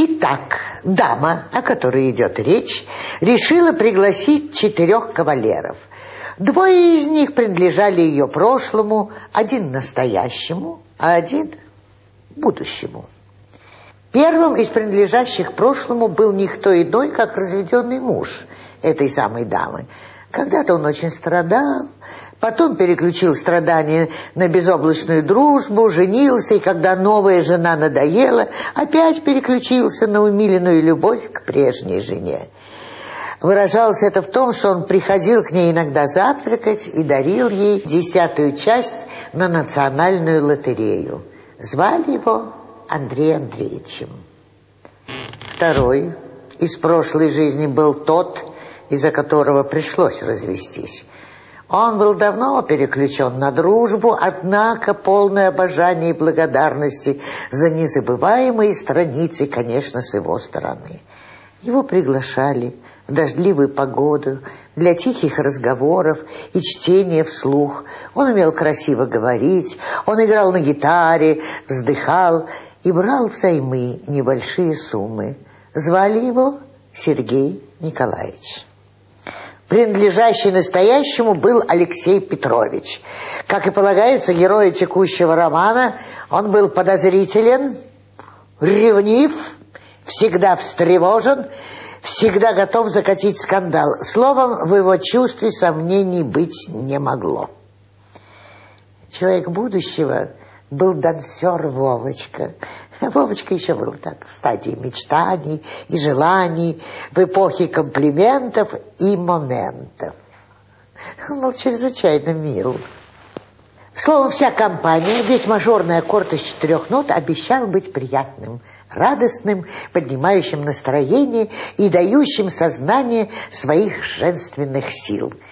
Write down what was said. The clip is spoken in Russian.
Итак, дама, о которой идет речь, решила пригласить четырех кавалеров. Двое из них принадлежали ее прошлому, один настоящему, а один будущему. Первым из принадлежащих прошлому был никто иной, как разведенный муж этой самой дамы. Когда-то он очень страдал, потом переключил страдания на безоблачную дружбу, женился, и когда новая жена надоела, опять переключился на умиленную любовь к прежней жене. Выражалось это в том, что он приходил к ней иногда завтракать и дарил ей десятую часть на национальную лотерею. Звали его Андреем Андреевичем. Второй из прошлой жизни был тот, из-за которого пришлось развестись. Он был давно переключен на дружбу, однако полное обожание и благодарности за незабываемые страницы, конечно, с его стороны. Его приглашали в дождливую погоду для тихих разговоров и чтения вслух. Он умел красиво говорить, он играл на гитаре, вздыхал и брал взаймы небольшие суммы. Звали его Сергей Николаевич. Принадлежащий настоящему был Алексей Петрович. Как и полагается герою текущего романа, он был подозрителен, ревнив, всегда встревожен, всегда готов закатить скандал. Словом, в его чувстве сомнений быть не могло. Человек будущего был дансер Вовочка. Вовочка еще был так в стадии мечтаний и желаний, в эпохе комплиментов и моментов. Он был чрезвычайно мил. Словом, вся компания, весь мажорный аккорд из четырех нот обещал быть приятным, радостным, поднимающим настроение и дающим сознание своих женственных сил –